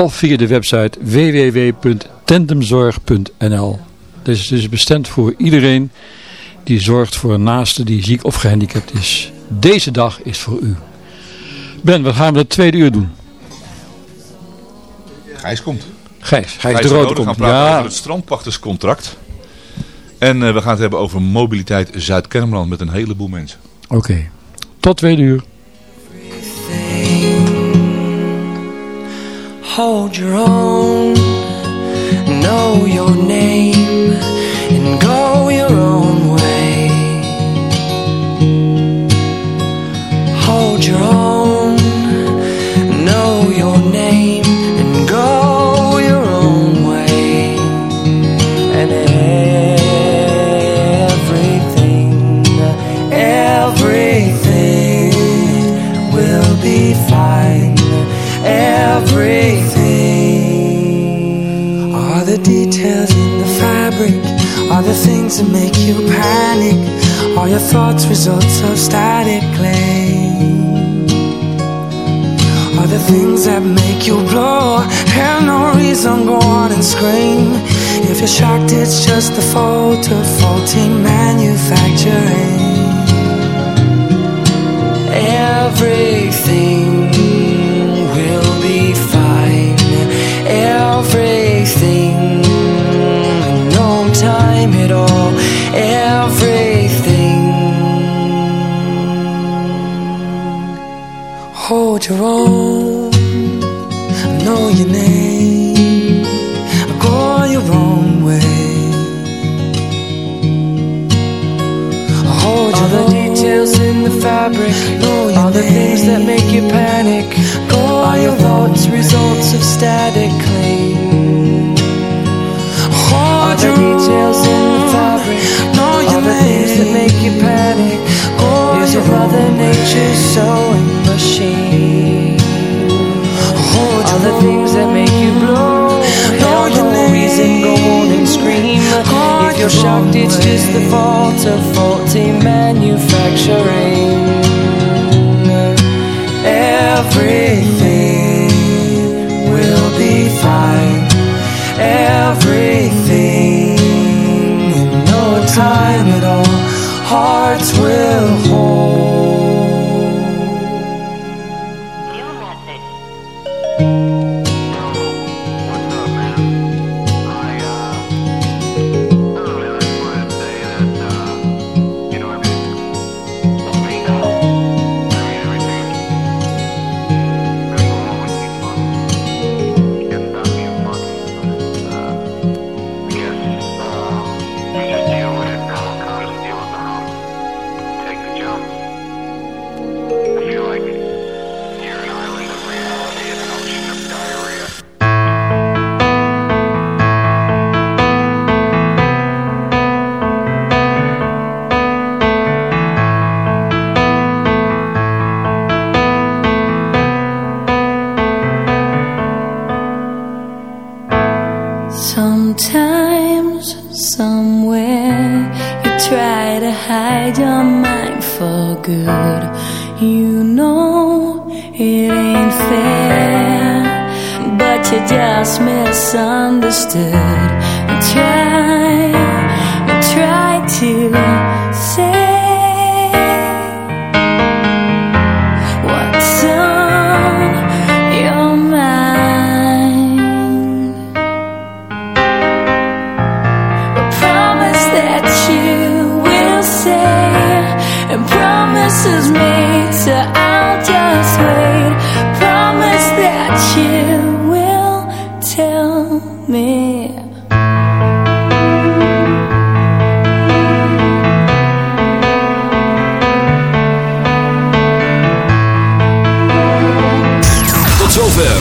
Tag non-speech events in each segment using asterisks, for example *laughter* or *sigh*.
of via de website www.tandemzorg.nl. Dit is dus bestemd voor iedereen die zorgt voor een naaste die ziek of gehandicapt is. Deze dag is voor u. Ben, wat gaan we het tweede uur doen? Gijs komt. Gijs, Gijs, Gijs de Rode We gaan praten Ja, over het strandpachterscontract. En eh, we gaan het hebben over mobiliteit Zuid-Kennemerland met een heleboel mensen. oké. Tot tweede uur. Hold your own, know your name, and go your own things that make you panic, are your thoughts results of static claim? Are the things that make you blow? Have no reason, go on and scream. If you're shocked, it's just the fault of faulty manufacturing. Your own, know your name, I go your own way. I Hold your All the own. details in the fabric, Know your all the things that make you panic, Go all your thoughts own results of static claim. All Hold the your details in the fabric, Know your all the things that make you panic, Go is your Mother Nature's sewing machine. The things that make you blow, have your no reason, go on and scream. Go If you're your shocked, it's just the fault of faulty manufacturing. Everything will be fine. Everything in no time you just misunderstood. You try, you try to say what's on your mind. Promise that you will say And promises made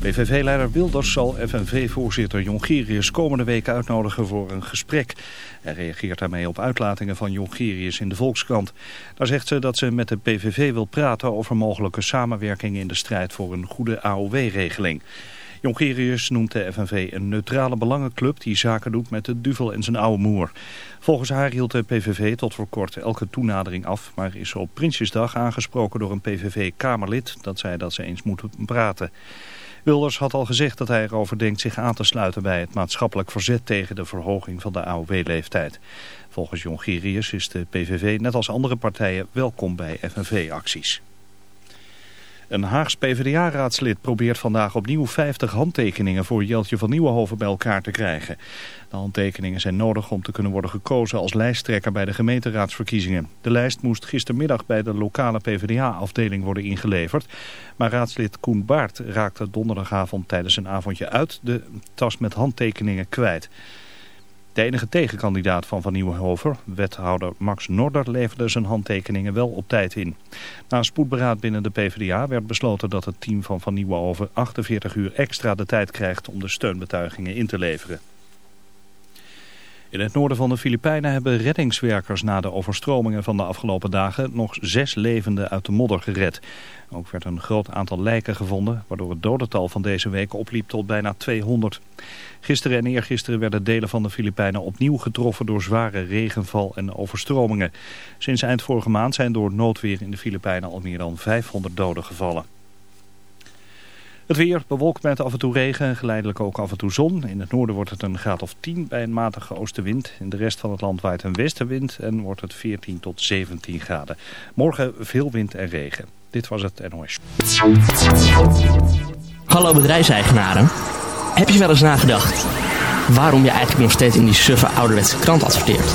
PVV-leider Wilders zal FNV-voorzitter Jongerius komende week uitnodigen voor een gesprek. Hij reageert daarmee op uitlatingen van Jongerius in de Volkskrant. Daar zegt ze dat ze met de PVV wil praten over mogelijke samenwerking in de strijd voor een goede AOW-regeling. Jongerius noemt de FNV een neutrale belangenclub die zaken doet met de duvel en zijn oude moer. Volgens haar hield de PVV tot voor kort elke toenadering af, maar is op Prinsjesdag aangesproken door een PVV-kamerlid dat zei dat ze eens moeten praten. Wilders had al gezegd dat hij erover denkt zich aan te sluiten bij het maatschappelijk verzet tegen de verhoging van de AOW-leeftijd. Volgens Jongerius is de PVV net als andere partijen welkom bij FNV-acties. Een Haags PvdA-raadslid probeert vandaag opnieuw 50 handtekeningen voor Jeltje van Nieuwenhoven bij elkaar te krijgen. De handtekeningen zijn nodig om te kunnen worden gekozen als lijsttrekker bij de gemeenteraadsverkiezingen. De lijst moest gistermiddag bij de lokale PvdA-afdeling worden ingeleverd. Maar raadslid Koen Baart raakte donderdagavond tijdens een avondje uit de tas met handtekeningen kwijt. De enige tegenkandidaat van Van Nieuwenhoven, wethouder Max Norder, leverde zijn handtekeningen wel op tijd in. Na een spoedberaad binnen de PvdA werd besloten dat het team van Van Nieuwenhoven 48 uur extra de tijd krijgt om de steunbetuigingen in te leveren. In het noorden van de Filipijnen hebben reddingswerkers na de overstromingen van de afgelopen dagen nog zes levenden uit de modder gered. Ook werd een groot aantal lijken gevonden, waardoor het dodental van deze week opliep tot bijna 200. Gisteren en eergisteren werden delen van de Filipijnen opnieuw getroffen door zware regenval en overstromingen. Sinds eind vorige maand zijn door noodweer in de Filipijnen al meer dan 500 doden gevallen. Het weer bewolkt met af en toe regen en geleidelijk ook af en toe zon. In het noorden wordt het een graad of 10 bij een matige oostenwind. In de rest van het land waait een westenwind en wordt het 14 tot 17 graden. Morgen veel wind en regen. Dit was het NOS. Hallo bedrijfseigenaren. Heb je wel eens nagedacht waarom je eigenlijk nog steeds in die suffe ouderwetse krant adverteert?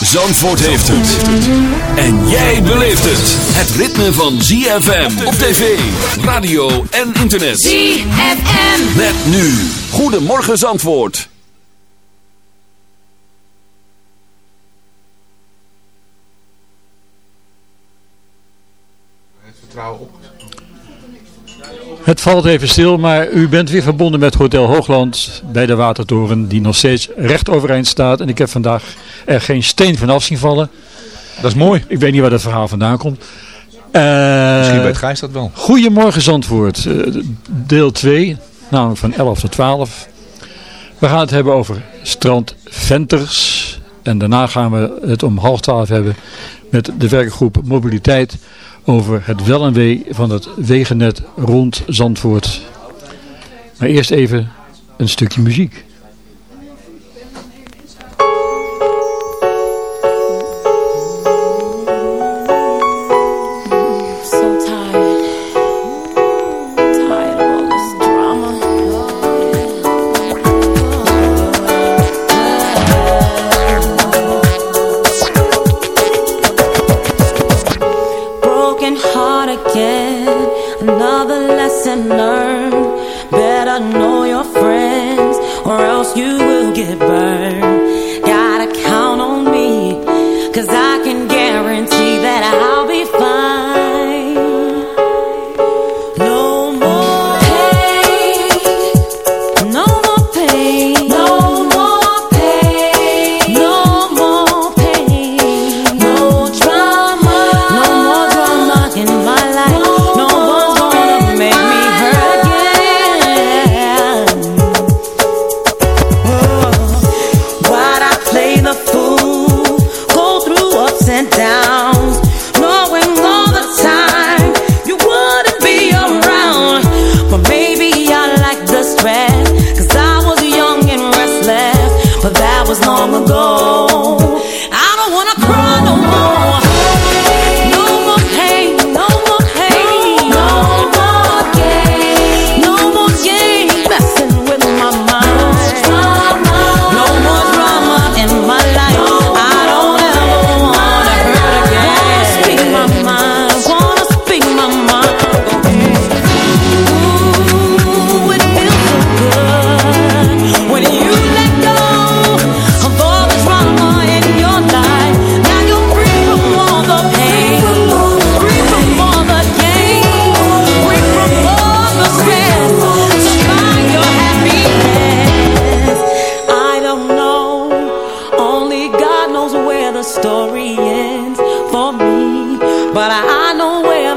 Zandvoort heeft het. En jij beleeft het. Het ritme van ZFM op tv, radio en internet. ZFM. Met nu. Goedemorgen Zandvoort. Het vertrouwen op. Het valt even stil, maar u bent weer verbonden met Hotel Hoogland bij de Watertoren die nog steeds recht overeind staat. En ik heb vandaag er geen steen vanaf zien vallen. Dat is mooi. Ik weet niet waar dat verhaal vandaan komt. Eh, Misschien weet Gijs dat wel. Goedemorgen Zandvoort, eh, deel 2, namelijk van 11 tot 12. We gaan het hebben over strand Venters. En daarna gaan we het om half 12 hebben met de werkgroep Mobiliteit over het wel en wee van het wegennet rond Zandvoort. Maar eerst even een stukje muziek.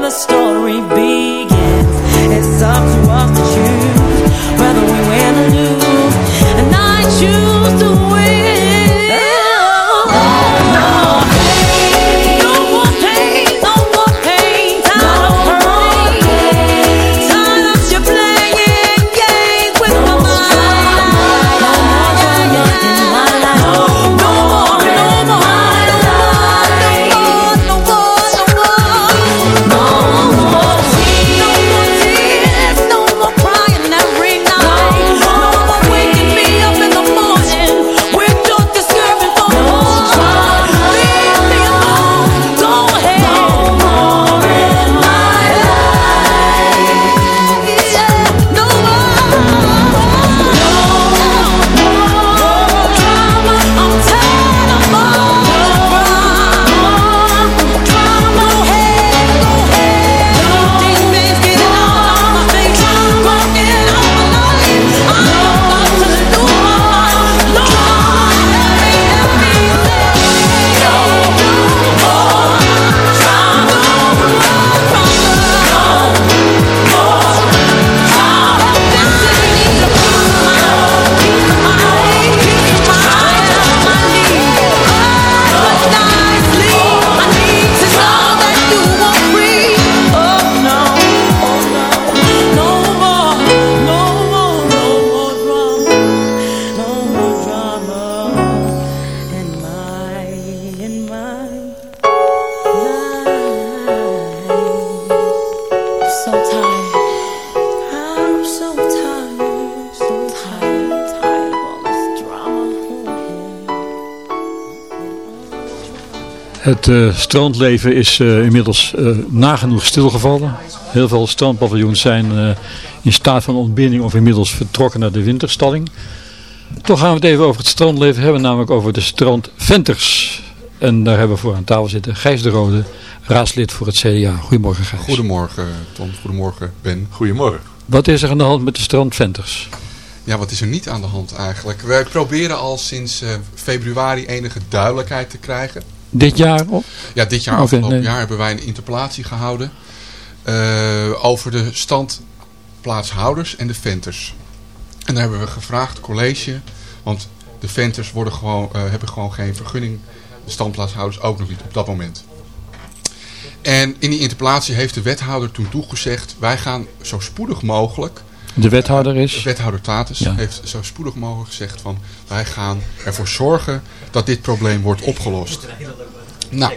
The story begins. Het eh, strandleven is eh, inmiddels eh, nagenoeg stilgevallen. Heel veel strandpaviljoens zijn eh, in staat van ontbinding of inmiddels vertrokken naar de winterstalling. Toch gaan we het even over het strandleven hebben, namelijk over de strandventers. En daar hebben we voor aan tafel zitten Gijs de Rode, raadslid voor het CDA. Goedemorgen Gijs. Goedemorgen Tom, goedemorgen Ben. Goedemorgen. Wat is er aan de hand met de strandventers? Ja, wat is er niet aan de hand eigenlijk? Wij proberen al sinds eh, februari enige duidelijkheid te krijgen. Dit jaar? Ja, dit jaar, afgelopen nee. jaar, hebben wij een interpellatie gehouden eh, over de standplaatshouders en de venters. En daar hebben we gevraagd, college, want de venters worden gewoon, eh, hebben gewoon geen vergunning, de standplaatshouders ook nog niet op dat moment. En in die interpellatie heeft de wethouder toen toegezegd, wij gaan zo spoedig mogelijk De wethouder is? Wethouder Tatus Ja. heeft zo spoedig mogelijk gezegd van wij gaan ervoor zorgen dat dit probleem wordt opgelost. Nou,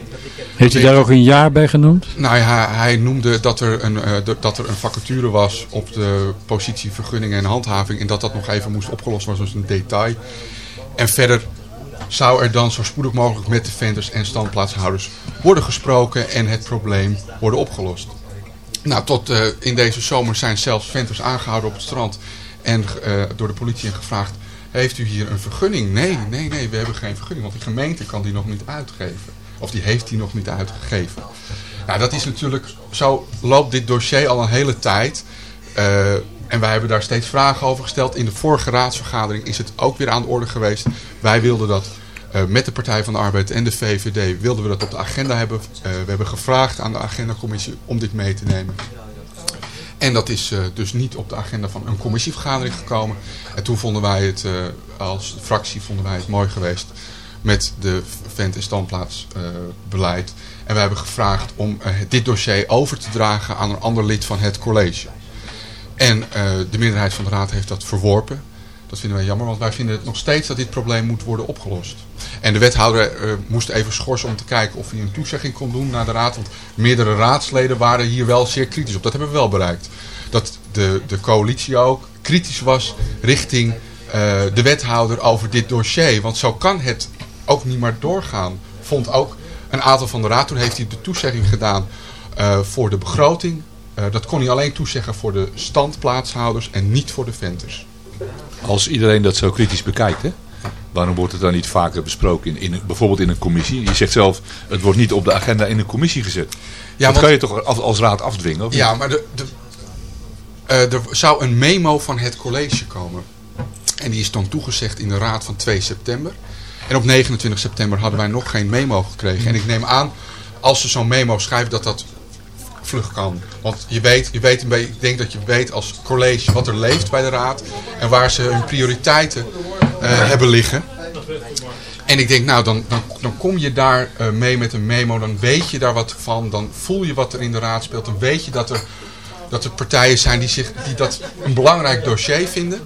Heeft hij daar ook een jaar bij genoemd? nou ja, hij noemde dat er, een, eh, de- dat er een vacature was op de positie vergunning en handhaving en dat dat nog even moest opgelost worden, zoals een detail. En verder zou er dan zo spoedig mogelijk met de vendors en standplaatshouders worden gesproken en het probleem worden opgelost. Nou, tot eh, in deze zomer zijn zelfs venters aangehouden op het strand en eh, door de politie en gevraagd, heeft u hier een vergunning? Nee, nee, nee, we hebben geen vergunning, want de gemeente kan die nog niet uitgeven. Of die heeft die nog niet uitgegeven. Nou, dat is natuurlijk, zo loopt dit dossier al een hele tijd. Eh, en wij hebben daar steeds vragen over gesteld. In de vorige raadsvergadering is het ook weer aan de orde geweest. Wij wilden dat eh, met de Partij van de Arbeid en de VVD wilden we dat op de agenda hebben. Eh, we hebben gevraagd aan de agendacommissie om dit mee te nemen. En dat is eh, dus niet op de agenda van een commissievergadering gekomen. En toen vonden wij het, als fractie vonden wij het mooi geweest met de vent- en standplaatsbeleid. en wij hebben gevraagd om dit dossier over te dragen aan een ander lid van het college. En de meerderheid van de raad heeft dat verworpen. Dat vinden wij jammer, want wij vinden het nog steeds dat dit probleem moet worden opgelost. En de wethouder eh, moest even schorsen om te kijken of hij een toezegging kon doen naar de raad. Want meerdere raadsleden waren hier wel zeer kritisch op. Dat hebben we wel bereikt. Dat de, de coalitie ook kritisch was richting eh, de wethouder over dit dossier. Want zo kan het ook niet meer doorgaan. Vond ook een aantal van de raad. Toen heeft hij de toezegging gedaan eh, voor de begroting. Dat kon hij alleen toezeggen voor de standplaatshouders en niet voor de venters. Als iedereen dat zo kritisch bekijkt, hè? Waarom wordt het dan niet vaker besproken, in, in, bijvoorbeeld in een commissie? Je zegt zelf, het wordt niet op de agenda in een commissie gezet. Ja, dat want- kan je toch als, als raad afdwingen? Of Ja, niet? maar de, de, eh, er zou een memo van het college komen. En die is dan toegezegd in de raad van 2 september. En op 29 september hadden wij nog geen memo gekregen. En ik neem aan, als ze zo'n memo schrijven, dat dat vlug kan. Want je weet, je weet een beetje, ik denk dat je weet als college wat er leeft bij de raad. En waar ze hun prioriteiten hebben liggen. En ik denk, nou, dan, dan, dan kom je daar eh, mee met een memo. Dan weet je daar wat van. Dan voel je wat er in de raad speelt. Dan weet je dat er, dat er partijen zijn die, zich, die dat een belangrijk dossier vinden.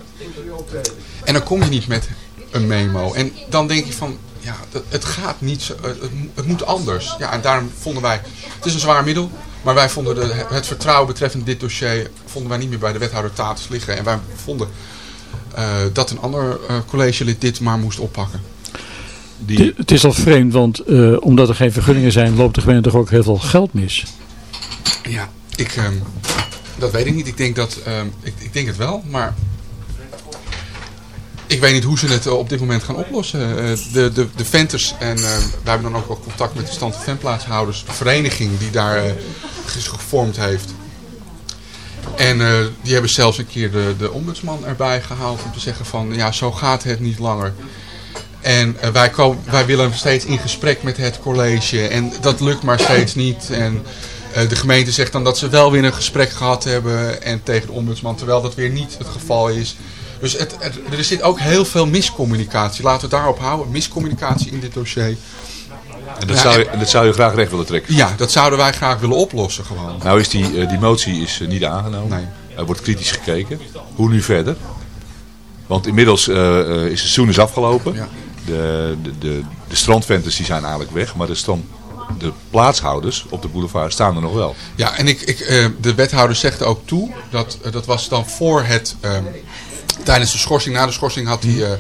En dan kom je niet met een memo. En dan denk je van, ja, het gaat niet zo, het, het mo- het moet anders. Ja, en daarom vonden wij, het is een zwaar middel. Maar wij vonden de, het vertrouwen betreffende dit dossier, vonden wij niet meer bij de wethouder Tatus liggen. En wij vonden eh, dat een ander eh, collegelid dit maar moest oppakken. Het- Het is al vreemd, want eh, omdat er geen vergunningen zijn, loopt de gemeente toch ook heel veel geld mis. Ja, ik, ehm, dat weet ik niet. Ik denk, dat, ehm, ik, ik denk het wel, maar ik weet niet hoe ze het eh, op dit moment gaan oplossen. Eh, de, de, de venters, en eh, wij hebben dan ook wel contact met de stand- en ventplaatshouders, de vereniging die daar eh, zich gevormd heeft. En eh, die hebben zelfs een keer de, de ombudsman erbij gehaald om te zeggen van, ja, zo gaat het niet langer. En eh, wij, wij willen steeds in gesprek met het college. En dat lukt maar steeds niet. En eh, de gemeente zegt dan dat ze wel weer een gesprek gehad hebben. En tegen de ombudsman, terwijl dat weer niet het geval is. Dus het, er zit ook heel veel miscommunicatie. Laten we daarop houden. Miscommunicatie in dit dossier. En dat, Ja, zou je, dat zou je graag recht willen trekken. Ja, dat zouden wij graag willen oplossen gewoon. Nou is die, eh, die motie is eh, niet aangenomen. Er wordt kritisch gekeken. Hoe nu verder? Want inmiddels eh, eh, is het seizoen is afgelopen. De, de, de, de strandventers die zijn eigenlijk weg. Maar de, strand, de plaatshouders op de boulevard staan er nog wel. Ja, en ik, ik, eh, de wethouder zegt ook toe, dat, dat was dan voor het, ehm, tijdens de schorsing, na de schorsing had hij eh,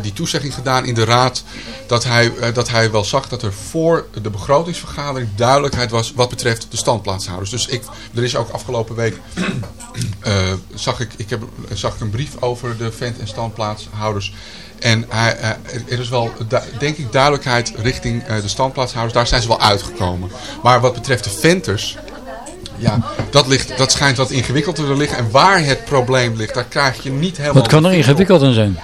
die toezegging gedaan in de raad, dat hij, eh, dat hij wel zag dat er voor de begrotingsvergadering duidelijkheid was wat betreft de standplaatshouders. Dus ik, er is ook afgelopen week, *clears throat* eh, zag, ik, ik heb, zag ik een brief over de vent- en standplaatshouders. En hij, eh, er is wel, denk ik, duidelijkheid richting de standplaatshouders. Daar zijn ze wel uitgekomen. Maar wat betreft de venters, ja, dat, ligt, dat schijnt wat ingewikkelder te liggen. En waar het probleem ligt, daar krijg je niet helemaal... Wat kan er ingewikkeld aan zijn?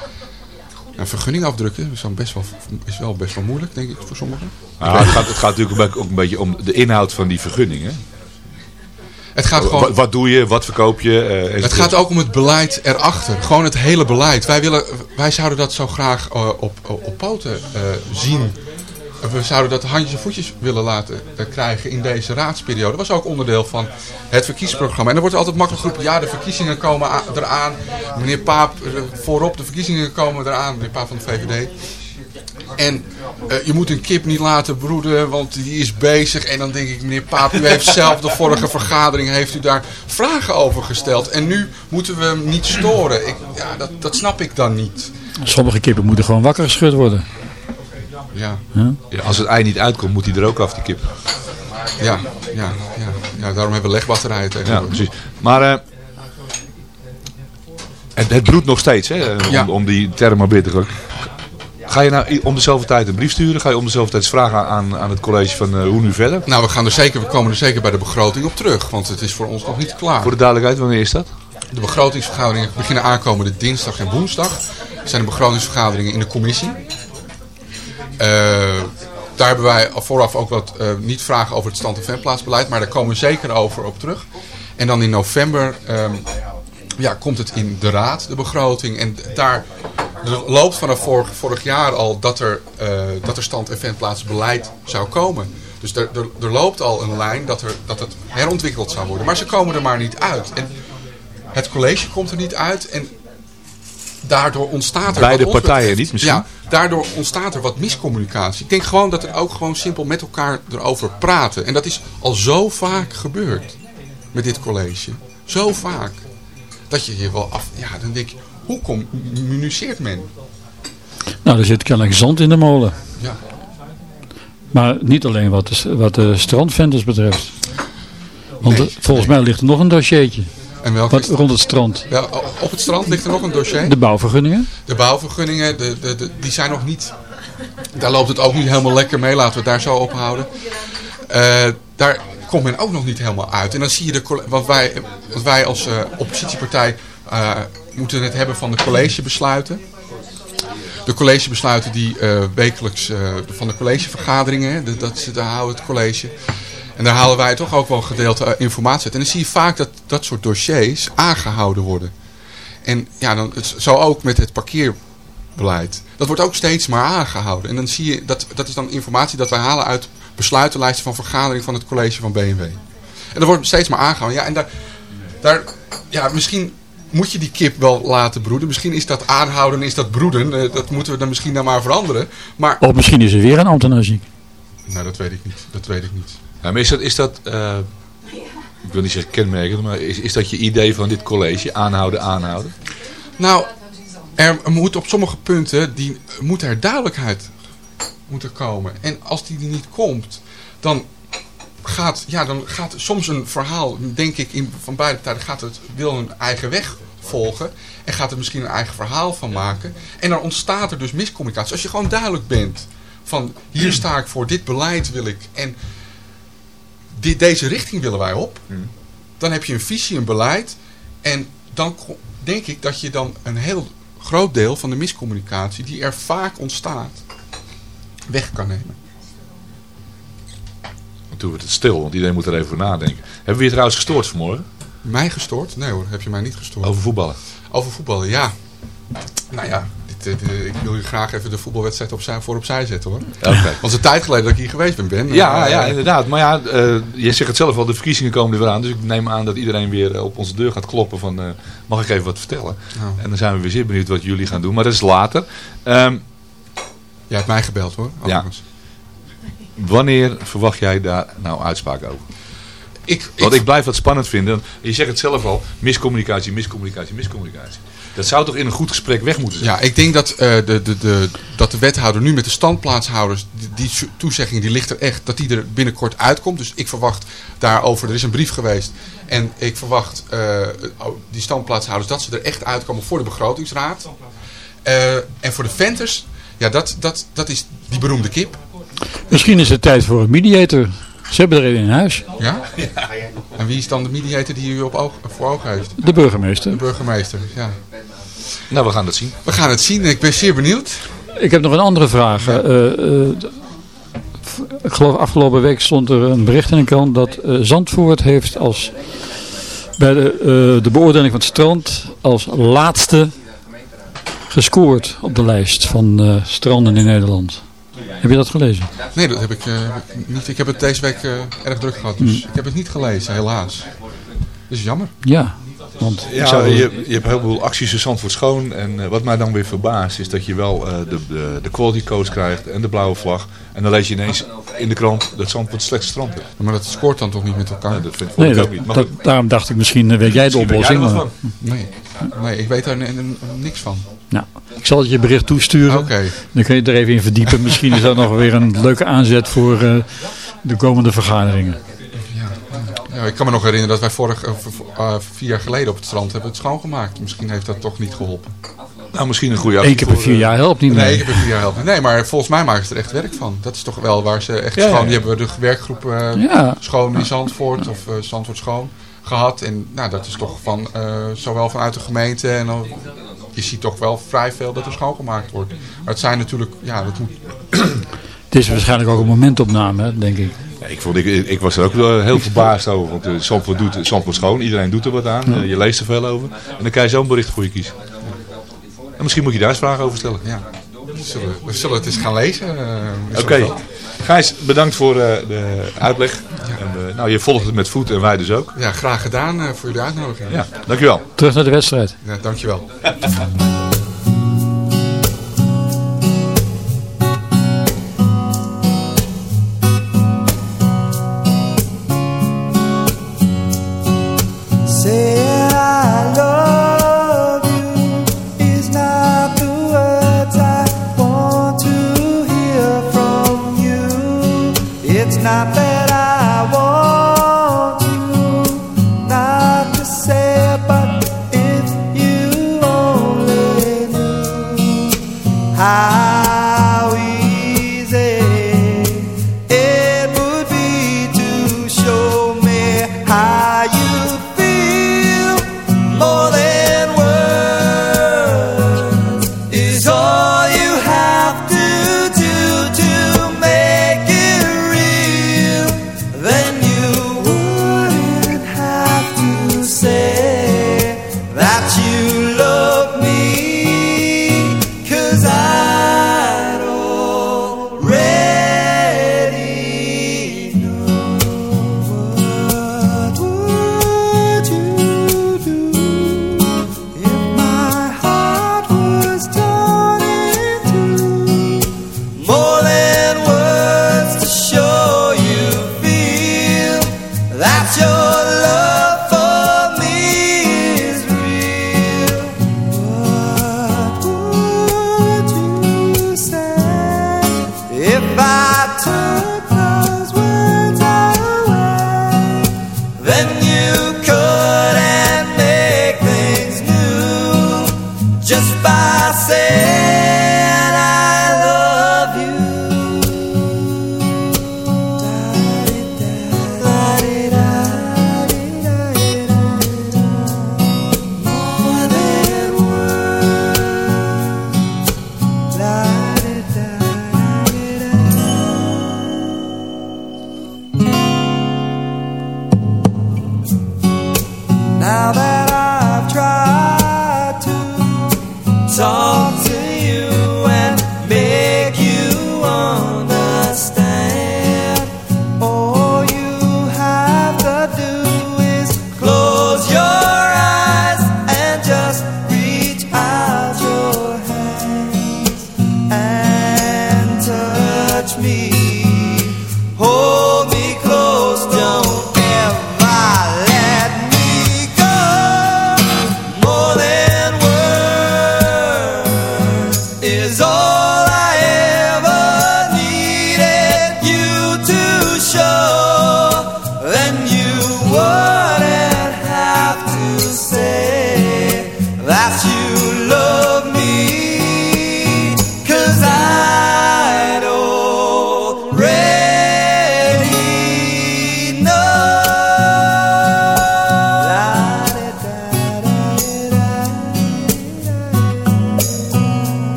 Een vergunning afdrukken is, dan best wel, is wel best wel moeilijk, denk ik, voor sommigen. Nou, het, gaat, het gaat natuurlijk ook een beetje om de inhoud van die vergunningen. Het gaat gewoon- Wat, wat doe je? Wat verkoop je? eh, Het gaat ook om het beleid erachter. Gewoon het hele beleid. Wij, willen, wij zouden dat zo graag eh, op, op poten eh, zien. We zouden dat handjes en voetjes willen laten eh, krijgen in deze raadsperiode. Dat was ook onderdeel van het verkiezingsprogramma. En er wordt altijd makkelijk geroepen, ja de verkiezingen komen eraan. Meneer Paap, eh, voorop de verkiezingen komen eraan. Meneer Paap van de VVD. En eh, je moet een kip niet laten broeden, want die is bezig. En dan denk ik, meneer Paap, u heeft zelf de vorige *laughs* vergadering, heeft u daar vragen over gesteld. En nu moeten we hem niet storen. Ik, ja, dat, dat snap ik dan niet. Sommige kippen moeten gewoon wakker geschud worden. Ja. Ja, als het ei niet uitkomt, moet hij er ook af, die kip. Ja, ja, ja, ja daarom hebben we legbatterijen Ja, tegenwoordig. precies. Maar eh, het, het bloedt nog steeds, hè, om, Ja. om die term maar te. Ga je nou om dezelfde tijd een brief sturen? Ga je om dezelfde tijd vragen aan, aan het college van eh, hoe nu verder? Nou, we, gaan er zeker, we komen er zeker bij de begroting op terug, want het is voor ons nog niet klaar. Voor de duidelijkheid, wanneer is dat? De begrotingsvergaderingen beginnen aankomende dinsdag en woensdag. Er zijn de begrotingsvergaderingen in de commissie. Eh, daar hebben wij vooraf ook wat eh, niet vragen over het stand- en ventplaatsbeleid, maar daar komen we zeker over op terug. En dan in november ehm, ja, komt het in de raad, de begroting. En daar loopt vanaf vorig, vorig jaar al dat er, eh, dat er stand- en ventplaatsbeleid zou komen. Dus er, er, er loopt al een lijn dat, er, dat het herontwikkeld zou worden. Maar ze komen er maar niet uit. En het college komt er niet uit. En daardoor ontstaat er... Beide partijen betreft- niet misschien? Ja, daardoor ontstaat er wat miscommunicatie. Ik denk gewoon dat er ook gewoon simpel met elkaar erover praten. En dat is al zo vaak gebeurd met dit college. Zo vaak. Dat je je wel af... Ja, dan denk je, hoe communiceert men? Nou, er zit kennelijk zand in de molen. Ja. Maar niet alleen wat de, wat de strandventers betreft. Want volgens mij ligt er nog een dossiertje. En welke Wat, rond het strand. Ja, op het strand ligt er nog een dossier. De bouwvergunningen. De bouwvergunningen, de, de, de- die zijn nog niet... Daar loopt het ook niet helemaal lekker mee. Laten we het daar zo op houden. Eh, daar komt men ook nog niet helemaal uit. En dan zie je de... Want wij, want wij als eh, oppositiepartij eh, moeten het hebben van de collegebesluiten. De collegebesluiten die wekelijks van de collegevergaderingen, dat ze daar houden het college. En daar halen wij toch ook wel gedeelte eh, informatie uit. En dan zie je vaak dat dat soort dossiers aangehouden worden. En ja, dan, het- zo ook met het parkeerbeleid. Dat wordt ook steeds maar aangehouden. En dan zie je, dat, dat is dan informatie dat wij halen uit besluitenlijsten van vergadering van het college van BMW. En dat wordt steeds maar aangehouden. Ja, en daar, daar, ja, misschien moet je die kip wel laten broeden. Misschien is dat aanhouden, is dat broeden. Eh, dat moeten we dan misschien dan maar veranderen. Maar, Of misschien is er weer een ziek. nou, dat weet ik niet. Dat weet ik niet. Ja, maar is dat, is dat eh, ik wil niet zeggen kenmerkend, maar is, is dat je idee van dit college? Aanhouden, aanhouden? Nou, er moet op sommige punten die, moet er duidelijkheid moeten komen. En als die niet komt, dan gaat, ja, dan gaat soms een verhaal, denk ik, in, van beide tijden gaat het, wil een eigen weg volgen. En gaat er misschien een eigen verhaal van maken. En dan ontstaat er dus miscommunicatie. Als je gewoon duidelijk bent van hier sta ik voor, dit beleid wil ik. En dit, deze richting willen wij op. Dan heb je een visie, een beleid. En dan denk ik dat je dan een heel groot deel van de miscommunicatie die er vaak ontstaat, weg kan nemen. Toen wordt het stil, want iedereen moet er even voor nadenken. Hebben we je trouwens gestoord vanmorgen? Mij gestoord? Nee hoor, heb je mij niet gestoord. Over voetballen? Over voetballen, ja. Nou ja, dit, eh, dit- ik wil je graag even de voetbalwedstrijd opzij, voor opzij zetten hoor. Oké. Want het is een tijd geleden dat ik hier geweest ben, Ben. Ja, Eh, ja, inderdaad. Maar ja, eh, je zegt het zelf al, de verkiezingen komen er weer aan. Dus ik neem aan dat iedereen weer op onze deur gaat kloppen van, mag ik even wat vertellen? En dan zijn we weer zeer benieuwd wat jullie gaan doen. Maar dat is later. Ehm, Jij hebt mij gebeld hoor. ja. Wanneer verwacht jij daar nou uitspraak over? Ik, Want ik blijf dat spannend vinden. Je zegt het zelf al, miscommunicatie, miscommunicatie, miscommunicatie. Dat zou toch in een goed gesprek weg moeten zijn? Ja, ik denk dat, eh, de, de, de, dat de wethouder nu met de standplaatshouders, die, toezegging die ligt er echt, dat die er binnenkort uitkomt. Dus ik verwacht daarover, er is een brief geweest. En ik verwacht eh, oh, die standplaatshouders dat ze er echt uitkomen voor de begrotingsraad. Eh, en voor de venters, ja, dat, dat, dat is die beroemde kip. Misschien is het tijd voor een mediator. Ze hebben er een in huis. Ja? En wie is dan de mediator die u op oog, voor ogen heeft? De burgemeester. De burgemeester, ja. Nou, we gaan dat zien. We gaan het zien. Ik ben zeer benieuwd. Ik heb nog een andere vraag. Eh, eh, ik geloof afgelopen week stond er een bericht in de krant dat eh, Zandvoort heeft als bij de, de beoordeling van het strand als laatste gescoord op de lijst van stranden in Nederland. Heb je dat gelezen? Nee, dat heb ik, eh, niet. Ik heb het deze week eh, erg druk gehad. Dus ik heb het niet gelezen, helaas. Dus jammer. Ja, want ik Ja, zou... je, je hebt heel veel acties in Zandvoort schoon. En eh, wat mij dan weer verbaast is dat je wel eh, de, de, de quality codes krijgt en de blauwe vlag. En dan lees je ineens in de krant dat Zandvoort het slechtste strand heeft. Maar dat scoort dan toch niet met elkaar? dat vind Nee, ik dat, ook niet. Dat- daarom dacht ik misschien eh, weet jij de jij oplossing. maar- Nee, nee ik weet daar niks van. Nou, ik zal het je bericht toesturen. Dan kun je er even in verdiepen. Misschien is dat nog weer een leuke aanzet voor eh, de komende vergaderingen. Ja, ik kan me nog herinneren dat wij vorig, eh, eh, vier jaar geleden op het strand hebben het schoongemaakt. Misschien heeft dat toch niet geholpen. Nou, misschien een goede actie Eén keer per vier jaar helpt niet Nee, mee. ik heb er vier jaar helpen. Nee, maar volgens mij maken ze er echt werk van. Dat is toch wel waar ze echt Ja, schoon... Die hebben de werkgroep eh, Ja. schoon in Zandvoort of eh, Zandvoort schoon gehad. En nou, dat is toch van, eh, zowel vanuit de gemeente en dan, je ziet toch wel vrij veel dat er schoongemaakt wordt. Maar het zijn natuurlijk, ja, dat moet... Het is waarschijnlijk ook een momentopname, denk ik. Ja, ik, vond, ik, ik was er ook heel verbaasd over. Want uh, Zandvoort doet Zandvoort schoon. Iedereen doet er wat aan. Ja. Eh, je leest er veel over. En dan kan je zo'n bericht voor je kiezen. En misschien moet je daar eens vragen over stellen. Ja. We zullen, we zullen het eens gaan lezen. eh, Oké. Gijs, bedankt voor eh, de uitleg. En, eh, nou, je volgt het met voet en wij dus ook. Ja, graag gedaan eh, voor jullie uitnodiging. Ja, dankjewel. Terug naar de wedstrijd. Ja, dankjewel. is all.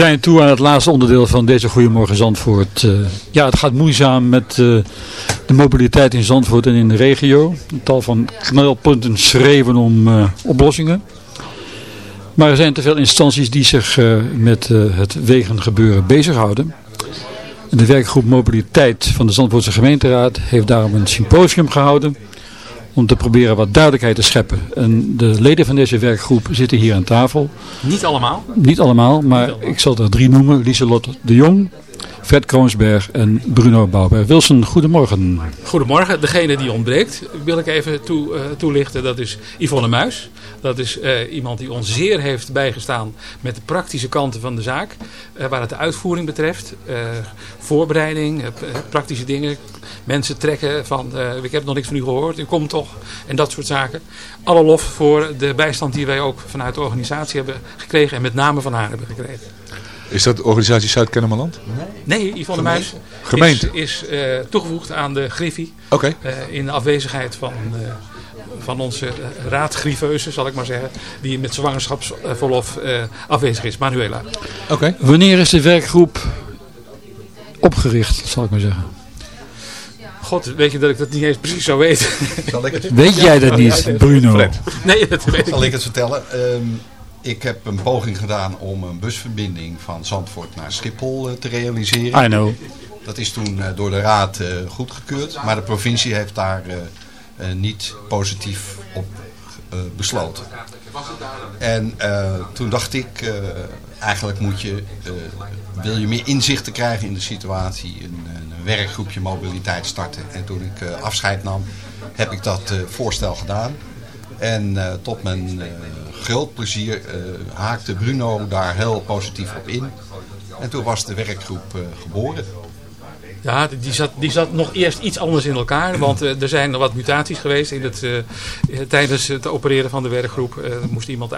Zijn toe aan het laatste onderdeel van deze Goedemorgen Zandvoort. Eh, ja, het gaat moeizaam met eh, de mobiliteit in Zandvoort en in de regio. Een tal van knelpunten schreven om eh, oplossingen. Maar er zijn te veel instanties die zich met het wegengebeuren bezighouden. En de werkgroep Mobiliteit van de Zandvoortse gemeenteraad heeft daarom een symposium gehouden om te proberen wat duidelijkheid te scheppen. En de leden van deze werkgroep zitten hier aan tafel. Niet allemaal. Niet allemaal, maar ik zal er drie noemen. Lieselot de Jong, Fred Kroonsberg en Bruno Bouwberg. Wilson, goedemorgen. Goedemorgen. Degene die ontbreekt, wil ik even toe, eh, toelichten. Dat is Yvonne Muis. Dat is eh, iemand die ons zeer heeft bijgestaan met de praktische kanten van de zaak. eh, waar het de uitvoering betreft. eh, voorbereiding, praktische dingen. Mensen trekken van, ik heb nog niks van u gehoord, u komt toch. En dat soort zaken. Alle lof voor de bijstand die wij ook vanuit de organisatie hebben gekregen. En met name van haar hebben gekregen. Is dat de organisatie Zuid-Kennemerland? Nee, Yvonne Muis Gemeente. is, is toegevoegd aan de Griffie. Oké. In de afwezigheid van, van onze uh, raadgriffeuse, zal ik maar zeggen. Die met zwangerschapsverlof eh, afwezig is. Manuela. Oké. Wanneer is de werkgroep opgericht, zal ik maar zeggen? God, weet je dat ik dat niet eens precies zou weten. Zal ik het Weet jij dat niet, Bruno? Nee, dat weet ik Zal ik het vertellen? Ehm, ik heb een poging gedaan om een busverbinding van Zandvoort naar Schiphol eh, te realiseren. I know. Dat is toen eh, door de raad eh, goedgekeurd. Maar de provincie heeft daar eh, eh, niet positief op eh, besloten. En eh, toen dacht ik, eh, eigenlijk moet je, eh, wil je meer inzicht te krijgen in de situatie, een, een werkgroepje mobiliteit starten. En toen ik eh, afscheid nam, heb ik dat eh, voorstel gedaan. En eh, tot mijn eh, groot plezier eh, haakte Bruno daar heel positief op in. En toen was de werkgroep eh, geboren. Ja, die zat, die zat nog eerst iets anders in elkaar. Want eh, er zijn wat mutaties geweest in het, eh, eh, tijdens het opereren van de werkgroep. eh, moest iemand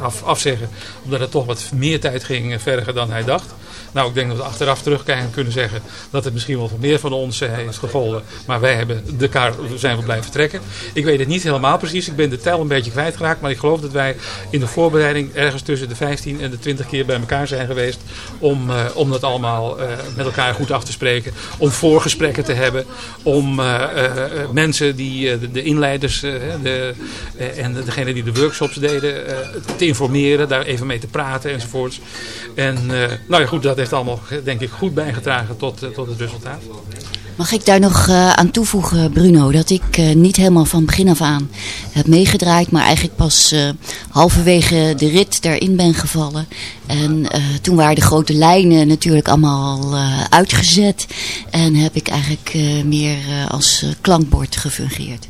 af, afzeggen. Omdat het toch wat meer tijd ging vergen dan hij dacht. Nou, ik denk dat we achteraf terugkijken en kunnen zeggen dat het misschien wel voor meer van ons eh, is gegolden. Maar wij hebben de kaart, zijn we blijven trekken. Ik weet het niet helemaal precies. Ik ben de tel een beetje kwijtgeraakt. Maar ik geloof dat wij in de voorbereiding ergens tussen de 15 en de 20 keer bij elkaar zijn geweest. Om, eh, om dat allemaal eh, met elkaar goed af te spreken. Om voorgesprekken te hebben. Om eh, eh, eh, mensen die eh, de, de inleiders eh, de, eh, en degene die de workshops deden eh, te informeren. Daar even mee te praten enzovoorts. En eh, nou ja goed, dat heeft allemaal denk ik goed bijgedragen tot, eh, tot het resultaat. Mag ik daar nog eh, aan toevoegen, Bruno, dat ik eh, niet helemaal van begin af aan heb meegedraaid, maar eigenlijk pas halverwege de rit daarin ben gevallen. En toen waren de grote lijnen natuurlijk allemaal al uitgezet en heb ik eigenlijk meer als klankbord gefungeerd.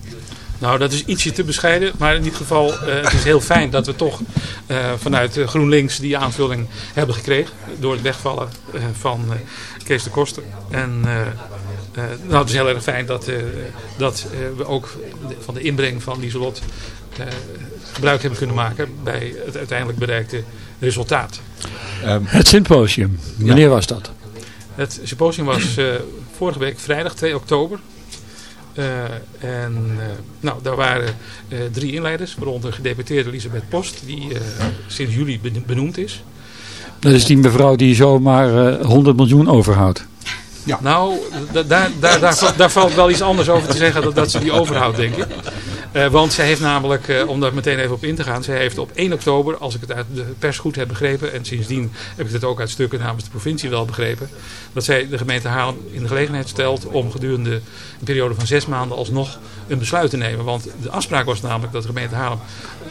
Nou, dat is ietsje te bescheiden. Maar in ieder geval, eh, het is heel fijn dat we toch eh, vanuit eh, GroenLinks die aanvulling hebben gekregen. Door het wegvallen van eh, Kees de Koster. En eh, eh, nou, het is heel erg fijn dat, eh, dat eh, we ook van de inbreng van Lieselot eh, gebruik hebben kunnen maken bij het uiteindelijk bereikte resultaat. Het symposium, wanneer was dat? Het symposium was eh, vorige week vrijdag 2 oktober. Eh, en eh, nou, daar waren eh, drie inleiders, waaronder gedeputeerde Elisabeth Post, die eh, sinds juli ben- benoemd is. Dat is die mevrouw die zomaar eh 100 miljoen overhoudt. Nou, da- daar, daar, daar, daar valt wel iets anders over te zeggen dan dat ze die overhoudt, denk ik. Eh, want zij heeft namelijk, eh, om daar meteen even op in te gaan, zij heeft op 1 oktober, als ik het uit de pers goed heb begrepen, en sindsdien heb ik het ook uit stukken namens de provincie wel begrepen, dat zij de gemeente Haarlem in de gelegenheid stelt om gedurende een periode van zes maanden alsnog een besluit te nemen. Want de afspraak was namelijk dat de gemeente Haarlem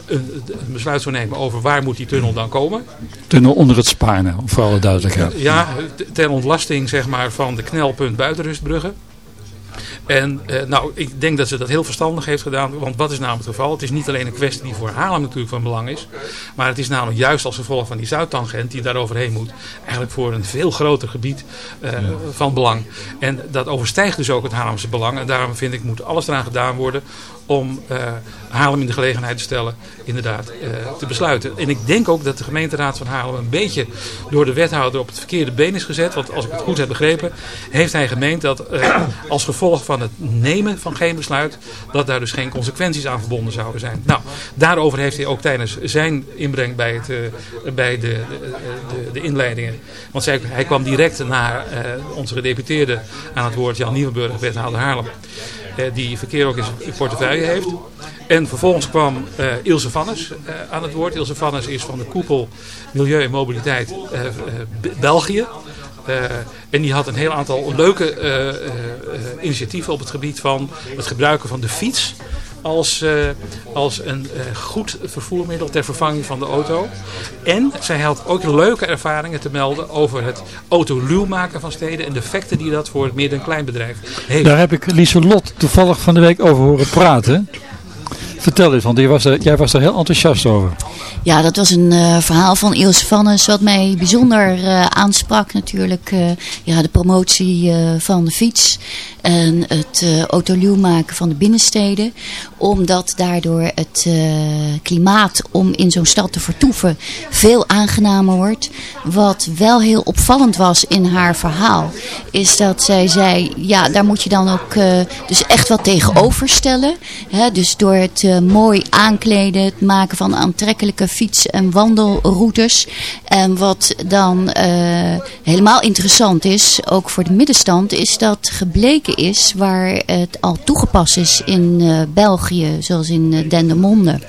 een, een besluit zou nemen over waar moet die tunnel dan komen. Tunnel onder het Spaarne, voor alle duidelijkheid. Ja, ter ontlasting zeg maar, van de knelpunt buitenrustbruggen. En eh, nou, ik denk dat ze dat heel verstandig heeft gedaan. Want wat is namelijk het geval? Het is niet alleen een kwestie die voor Haarlem natuurlijk van belang is. Maar het is namelijk juist als gevolg van die Zuidtangent die daar overheen moet. Eigenlijk voor een veel groter gebied eh, van belang. En dat overstijgt dus ook het Haarlemse belang. En daarom vind ik moet alles eraan gedaan worden om eh Haarlem in de gelegenheid te stellen inderdaad eh, te besluiten. En ik denk ook dat de gemeenteraad van Haarlem een beetje door de wethouder op het verkeerde been is gezet. Want als ik het goed heb begrepen, heeft hij gemeend dat eh, als gevolg van het nemen van geen besluit, dat daar dus geen consequenties aan verbonden zouden zijn. Nou, daarover heeft hij ook tijdens zijn inbreng bij, het, bij de, de, de, inleidingen. Want zij, hij kwam direct naar onze gedeputeerde aan het woord, Jan Nieuwenburg, wethouder Haarlem. Eh, die verkeer ook in zijn portefeuille heeft. En vervolgens kwam eh, Ilse Vannes eh, aan het woord. Ilse Vannes is van de koepel Milieu en Mobiliteit België. En die had een heel aantal leuke initiatieven op het gebied van het gebruiken van de fiets als, eh, als een eh, goed vervoermiddel ter vervanging van de auto. En zij had ook leuke ervaringen te melden over het autoluw maken van steden en de effecten die dat voor het midden- en kleinbedrijf heeft. Daar heb ik Lieselot toevallig van de week over horen praten. Vertel eens, want jij was er, jij was er heel enthousiast over. Ja, dat was een eh, verhaal van Ilse Vannes wat mij bijzonder eh, aansprak natuurlijk. eh, ja, de promotie eh, van de fiets en het eh autoluw maken van de binnensteden. Omdat daardoor het eh, klimaat om in zo'n stad te vertoeven veel aangenamer wordt. Wat wel heel opvallend was in haar verhaal is dat zij zei, ja daar moet je dan ook eh, dus echt wat tegenover stellen. Hè? Dus door het mooi aankleden, het maken van aantrekkelijke fiets- en wandelroutes. En wat dan helemaal interessant is, ook voor de middenstand, is dat gebleken is waar het al toegepast is in eh, België, zoals in eh, Dendermonde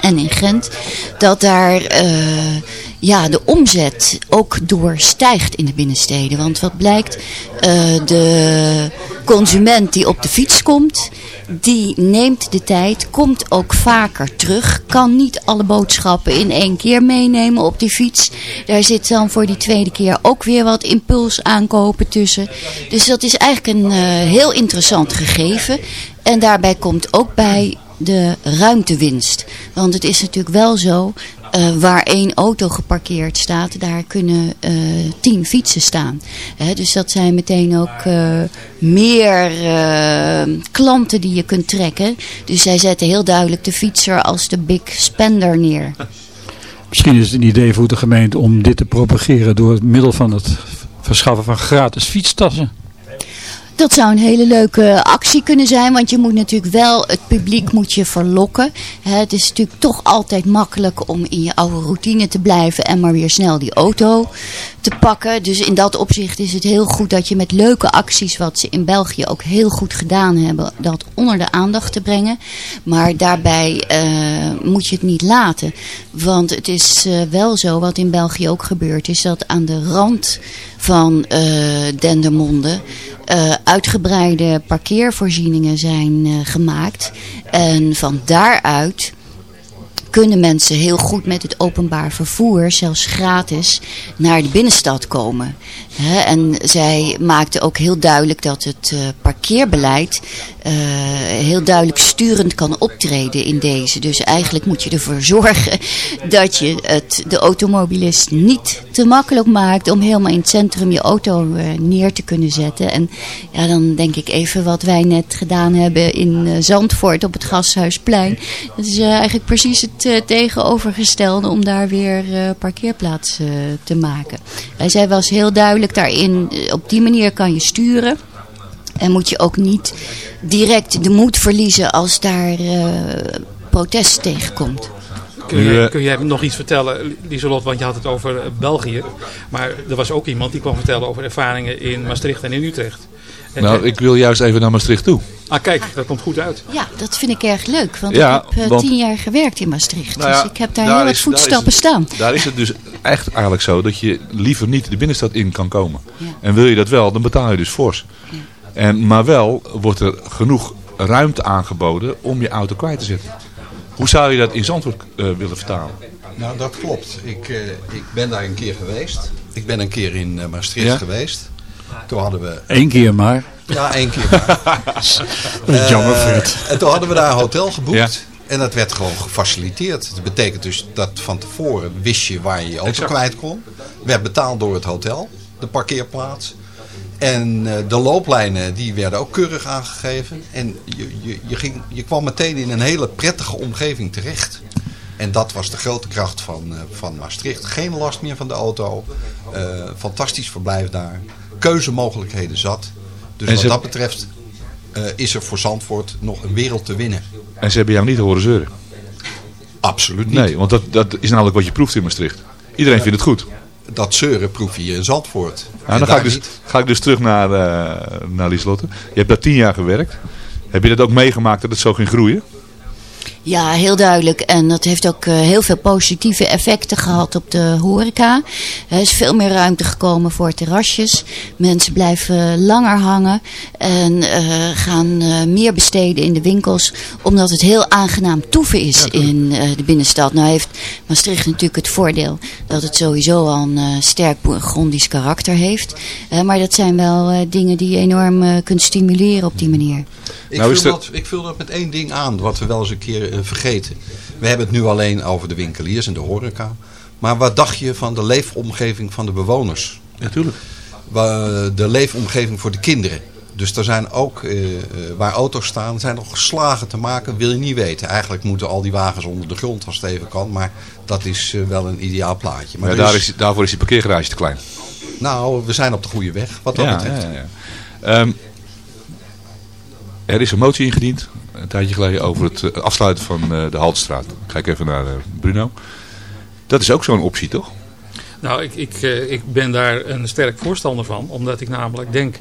en in Gent, dat daar eh, ja, de omzet ook door stijgt in de binnensteden. Want wat blijkt, eh, de consument die op de fiets komt, die neemt de tijd, komt ook vaker terug, kan niet alle boodschappen in één keer meenemen op die fiets. Daar zit dan voor die tweede keer ook weer wat impuls aankopen tussen. Dus dat is eigenlijk een eh, heel interessant gegeven. En daarbij komt ook bij de ruimtewinst. Want het is natuurlijk wel zo, eh, waar één auto geparkeerd staat, daar kunnen eh, tien fietsen staan. Dus dat zijn meteen ook eh, meer klanten die je kunt trekken. Dus zij zetten heel duidelijk de fietser als de big spender neer. Misschien is het een idee voor de gemeente om dit te propageren door het middel van het verschaffen van gratis fietstassen. Dat zou een hele leuke actie kunnen zijn, want je moet natuurlijk wel het publiek moet je verlokken. Het is natuurlijk toch altijd makkelijk om in je oude routine te blijven en maar weer snel die auto te pakken. Dus in dat opzicht is het heel goed dat je met leuke acties, wat ze in België ook heel goed gedaan hebben, dat onder de aandacht te brengen. Maar daarbij eh, moet je het niet laten. Want het is eh, wel zo, wat in België ook gebeurt, is dat aan de rand van eh, Dendermonde eh, uitgebreide parkeervoorzieningen zijn eh, gemaakt. En van daaruit kunnen mensen heel goed met het openbaar vervoer, zelfs gratis, naar de binnenstad komen. En zij maakten ook heel duidelijk dat het eh, parkeerbeleid heel duidelijk sturend kan optreden in deze. Dus eigenlijk moet je ervoor *laughs* zorgen dat je het de automobilist niet te makkelijk maakt om helemaal in het centrum je auto eh, neer te kunnen zetten. En ja, dan denk ik even wat wij net gedaan hebben in eh, Zandvoort op het Gasthuisplein. Dat is eh, eigenlijk precies het eh, tegenovergestelde om daar weer eh, parkeerplaats eh, te maken. Wel eens heel duidelijk daarin, eh, op die manier kan je sturen. En moet je ook niet direct de moed verliezen als daar eh, protest tegenkomt. Kun, eh, kun jij nog iets vertellen, Lieselot, want je had het over eh, België. Maar er was ook iemand die kwam vertellen over ervaringen in Maastricht en in Utrecht. En- Nou, ik wil juist even naar Maastricht toe. Ah kijk, dat komt goed uit. Ja, dat vind ik erg leuk. Want Ja, ik heb want- tien jaar gewerkt in Maastricht. Nou ja, dus ik heb daar, daar heel wat daar voetstappen het- staan. Daar is het dus echt eigenlijk zo dat je liever niet de binnenstad in kan komen. En wil je dat wel, dan betaal je dus fors. En, maar wel wordt er genoeg ruimte aangeboden om je auto kwijt te zetten. Hoe zou je dat in Zandvoort eh, willen vertalen? Nou, dat klopt. Ik, eh, ik ben daar een keer geweest. Ik ben een keer in eh, Maastricht Ja? geweest. Toen hadden we... Eén keer maar. Ja, één keer maar. *laughs* Dat is jammer, Fred. En toen hadden we daar een hotel geboekt. Ja. En dat werd gewoon gefaciliteerd. Dat betekent dus dat van tevoren wist je waar je je auto Exact. kwijt kon. Werd betaald door het hotel, de parkeerplaats. En eh, de looplijnen die werden ook keurig aangegeven. En je, je, je, ging, je kwam meteen in een hele prettige omgeving terecht. En dat was de grote kracht van, eh, van Maastricht. Geen last meer van de auto. Eh, fantastisch verblijf daar. Keuzemogelijkheden zat. Dus En wat ze- dat betreft is er voor Zandvoort nog een wereld te winnen. En ze hebben jou niet horen zeuren. Absoluut niet. Nee, want dat, dat is namelijk wat je proeft in Maastricht. Iedereen vindt het goed. Dat zeuren proef je in Zandvoort. Nou, dan ga ik, dus, ga ik dus terug naar, eh naar Lieslotte. Je hebt daar tien jaar gewerkt. Heb je dat ook meegemaakt dat het zo ging groeien? Ja, heel duidelijk. En dat heeft ook eh, heel veel positieve effecten gehad op de horeca. Er is veel meer ruimte gekomen voor terrasjes. Mensen blijven langer hangen en eh, gaan eh, meer besteden in de winkels. Omdat het heel aangenaam toeven is in eh, de binnenstad. Nou heeft Maastricht natuurlijk het voordeel dat het sowieso al een sterk Bourgondisch karakter heeft. Maar dat zijn wel eh, dingen die je enorm eh, kunt stimuleren op die manier. Ik, Nou, vul dat, ik vul dat met één ding aan, wat we wel eens een keer vergeten. We hebben het nu alleen over de winkeliers en de horeca. Maar wat dacht je van de leefomgeving van de bewoners? Natuurlijk. De leefomgeving voor de kinderen. Dus er zijn ook, eh, eh, waar auto's staan, zijn nog slagen te maken, wil je niet weten. Eigenlijk moeten al die wagens onder de grond als het even kan. Maar dat is eh, wel een ideaal plaatje. Maar er daar is- daarvoor is die parkeergarage te klein. Nou, we zijn op de goede weg, wat dat Ja, betreft. ja, ja. Ehm, er is een motie ingediend, een tijdje geleden, over het eh, afsluiten van eh, de Haltestraat. Kijk even naar eh, Bruno. Dat is ook zo'n optie, toch? Nou, ik, ik, ik ben daar een sterk voorstander van. Omdat ik namelijk denk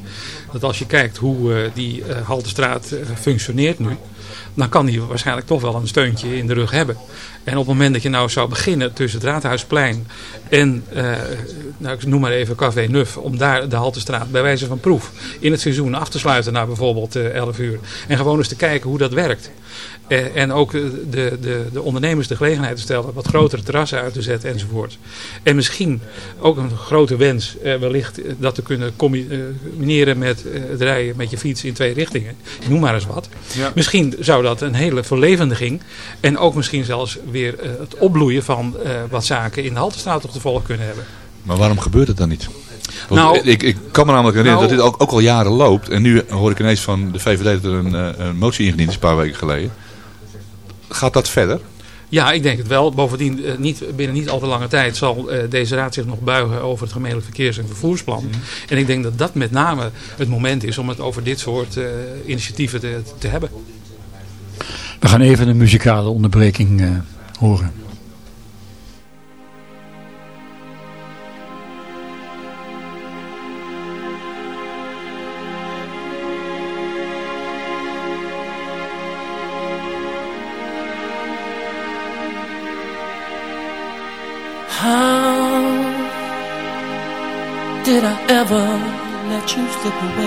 dat als je kijkt hoe die Haltestraat functioneert nu. Dan kan die waarschijnlijk toch wel een steuntje in de rug hebben. En op het moment dat je nou zou beginnen tussen het Raadhuisplein en, eh, nou, ik noem maar even Café Nuf. Om daar de Haltestraat bij wijze van proef in het seizoen af te sluiten naar bijvoorbeeld eh 11 uur. En gewoon eens te kijken hoe dat werkt. Eh, en ook eh, de, de, de ondernemers de gelegenheid te stellen wat grotere terrassen uit te zetten enzovoort. En misschien ook een grote wens eh, wellicht eh, dat te kunnen combi- eh, combineren met eh, het rijden met je fiets in twee richtingen. Ik noem maar eens wat. Ja. Misschien zou dat een hele verlevendiging en ook misschien zelfs weer eh, het opbloeien van eh, wat zaken in de Haltestraat tot gevolg kunnen hebben. Maar waarom gebeurt het dan niet? Want Nou- ik, ik kan me namelijk herinneren Nou- dat dit ook, ook al jaren loopt. En nu hoor ik ineens van de VVD dat er een, eh, een motie ingediend is een paar weken geleden. Gaat dat verder? Ja, ik denk het wel. Bovendien, niet, binnen niet al te lange tijd zal deze raad zich nog buigen over het gemeentelijk verkeers- en vervoersplan. En ik denk dat dat met name het moment is om het over dit soort initiatieven te, te hebben. We gaan even een muzikale onderbreking eh, horen. How did I ever let you slip away?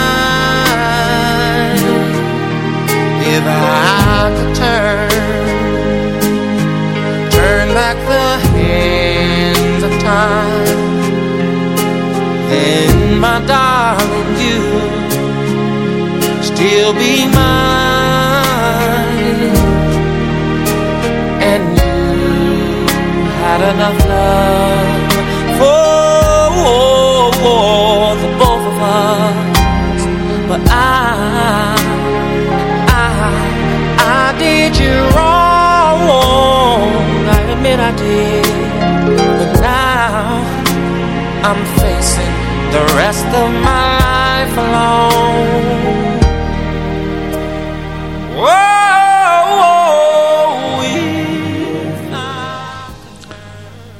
if I could turn, turn back the hands of time. Then, my darling, you still be mine, and you had enough love for the both of us, but I, I now I'm facing the rest of my life alone.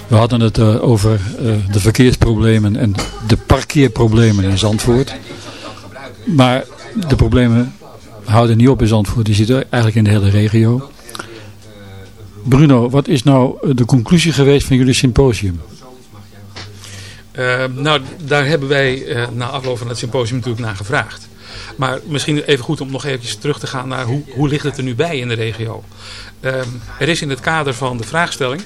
We hadden het eh, over eh, de verkeersproblemen en de parkeerproblemen in Zandvoort. Maar de problemen houden niet op in Zandvoort. Die zitten eigenlijk in de hele regio. Bruno, wat is nou de conclusie geweest van jullie symposium? Eh, nou, daar hebben wij eh, na afloop van het symposium natuurlijk naar gevraagd. Maar misschien even goed om nog eventjes terug te gaan naar hoe, hoe ligt het er nu bij in de regio. Er is in het kader van de vraagstelling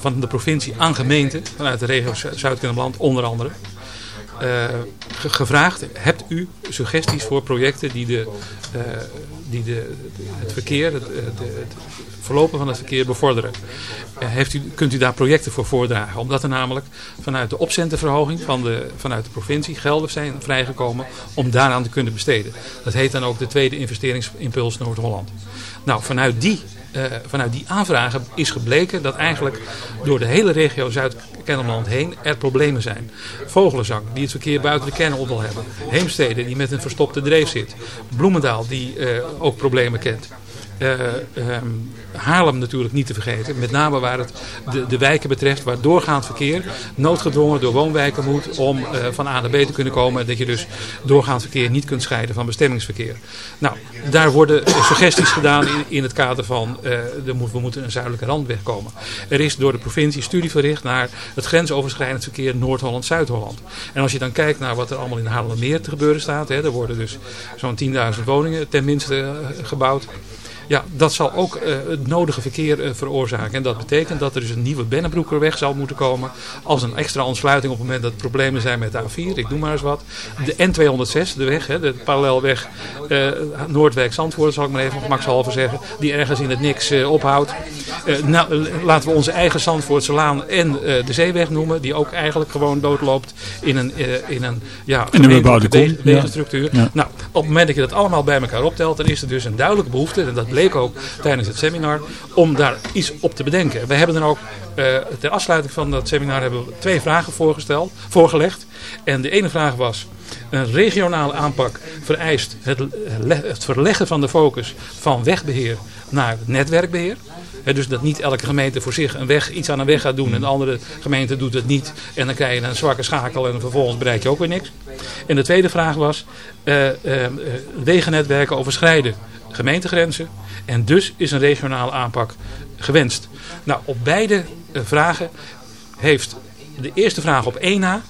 van de provincie aan gemeenten vanuit de regio Zu- Zuid-Kennemerland onder andere eh, ge- gevraagd, hebt u suggesties voor projecten die, de, eh, die de, het verkeer, het verlopen van het verkeer bevorderen? Eh, heeft u, kunt u daar projecten voor voordragen? Omdat er namelijk vanuit de opcentenverhoging van de, vanuit de provincie gelden zijn vrijgekomen om daaraan te kunnen besteden. Dat heet dan ook de tweede investeringsimpuls Noord-Holland. Nou, vanuit die, eh, vanuit die aanvragen is gebleken dat eigenlijk door de hele regio Zuid-Kennemerland heen er problemen zijn. Vogelenzang, die het verkeer buiten de kern op wil hebben. Heemstede, die met een verstopte dreef zit. Bloemendaal, die eh, ook problemen kent. Eh, ehm, Haarlem natuurlijk niet te vergeten. Met name waar het de, wijken betreft waar doorgaand verkeer noodgedwongen door woonwijken moet om eh, van A naar B te kunnen komen. En dat je dus doorgaand verkeer niet kunt scheiden van bestemmingsverkeer. Nou, daar worden suggesties gedaan in, in het kader van eh, we moeten een zuidelijke randweg komen. Er is door de provincie studie verricht naar het grensoverschrijdend verkeer Noord-Holland-Zuid-Holland. En als je dan kijkt naar wat er allemaal in Haarlemmermeer te gebeuren staat. Hè, er worden dus zo'n 10.000 woningen tenminste gebouwd. Ja, dat zal ook eh, het nodige verkeer eh, veroorzaken. En dat betekent dat er dus een nieuwe Bennebroekerweg zal moeten komen. Als een extra ontsluiting op het moment dat er problemen zijn met de A4. Ik doe maar eens wat. De N206, de weg, hè, de parallelweg eh Noordwijk-Zandvoort, zal ik maar even gemakshalve zeggen. Die ergens in het niks ophoudt. Nou, laten we onze eigen Zandvoortse Laan en de Zeeweg noemen. Die ook eigenlijk gewoon doodloopt in een, in een, ja, In een bebouwde ja. Ja. Nou, op het moment dat je dat allemaal bij elkaar optelt, dan is er dus een duidelijke behoefte, en dat bleek ook tijdens het seminar, om daar iets op te bedenken. We hebben dan ook eh, ter afsluiting van dat seminar hebben we twee vragen voorgesteld, voorgelegd. En de ene vraag was, een regionale aanpak vereist het, het verleggen van de focus van wegbeheer naar netwerkbeheer. Hè, dus dat niet elke gemeente voor zich een weg, iets aan een weg gaat doen en de andere gemeente doet het niet. En dan krijg je een zwakke schakel en vervolgens bereik je ook weer niks. En de tweede vraag was, eh, wegennetwerken overschrijden gemeentegrenzen. En dus is een regionale aanpak gewenst. Nou, op beide eh, vragen heeft de eerste vraag op één na